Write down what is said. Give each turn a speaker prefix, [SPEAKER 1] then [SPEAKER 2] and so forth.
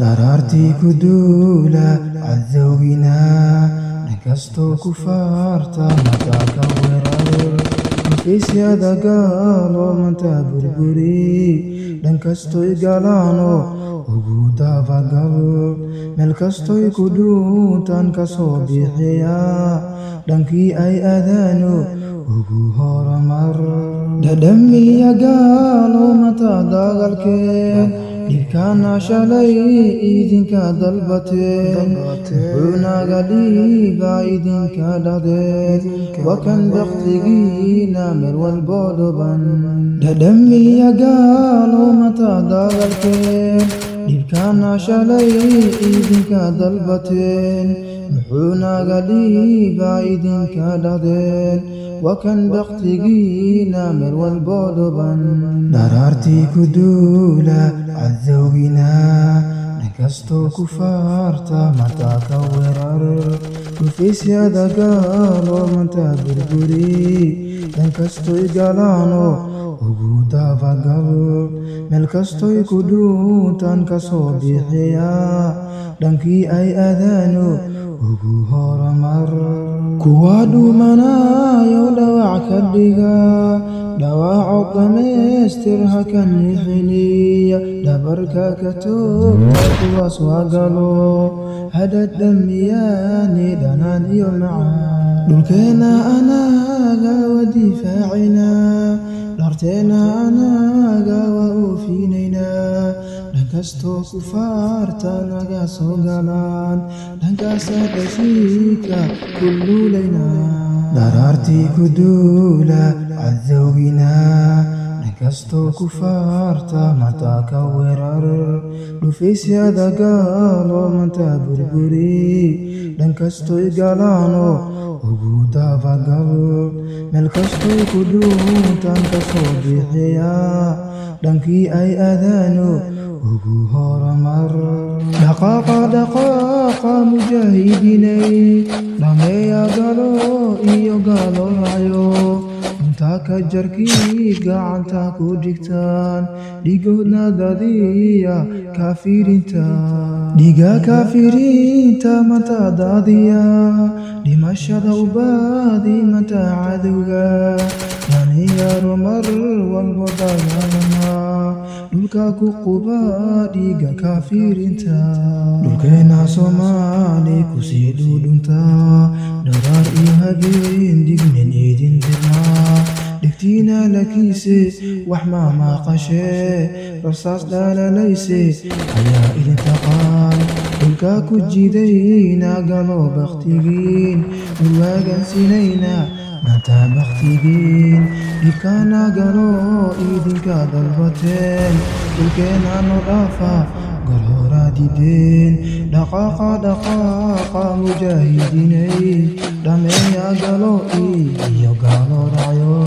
[SPEAKER 1] daraartii ku duula cadowginaa ninkastoo ku faarta mataa ka weerar dhufaysyada gaalo mantaa burburi dhankastoy galaano ugu dabagal meel kastoy ku dhuuntan ka soo bixiya dhankii ay adaano ugu horumar dhadhamiya gaalo mataa dagaalkeen dhibkaana shalay idinka dalbateen muxuunaga dhiiga idinka dhadeen wakan baktigiina meel walbo dhuban dhadhamiya gaalo mataa dagaalkeen dhibkaana shalay idinka dalbateen muxuunaga وحونا غليبا إذن كالغدين وكان بقتقينا من والبولبا نرارتي كدولا عذوينا نكستو كفارتا ما تكورر كفيس يا دقالو من تابر بري نكستو إقالانو أغوتا فاغاو ملكا ستوي كدوتان كصوبي حيا دانكي أي أذانو أغو هرمر كوادو منا يو دواع كدغا دواع قميستر هكا نحني دبركا كتو كتو هادا هدى الدمياني دنان يمعا دوكينا أنا غاو دفاعنا تنا ناغا وفي نينا ناغا ستو كفارتا ناغا سوغالان ناغا سادشيكا كل لينا نارارتي كدولا عذوينا cadowginaa ninkastoo ku faarta mataa ka weerar dhufaysyada gaalo mantaa burburi dhankastoy galaano ugu dabagal meel kastoy ku dhuuntan ka soo bixiya dhankii ay adaano ugu horumar dhaqaaqa dhaqaaqa mujaahidiinay dhameeya galo iyo gaalo rayo intaa ka jarkii gacanta ku dhigtaan dhigoodna dadiya kaafiriinta dhiga kaafiriinta mataa daadiya dhimashada ubaadi mataa cadowga dhallinyaro mar walbo dagaalama dhulka ku quba dhiiga kaafiriinta dhulkeenna soomaali kusii dhuudhunta dharaar iyo habeen wax maa maaqashee rasaas dhaalalayse ayaa idin taqaan dhulka ku jidayna galo bakhtigiin dhulwaagan sinayna mataa bakhtigiin dhibkaana galo idinka dalbateen dhulkeenna no dhaafa gol horaa dideen dhaqaaqa dhaqaaqa mujaahidiinay dhameeya galo iyo gaalo racyo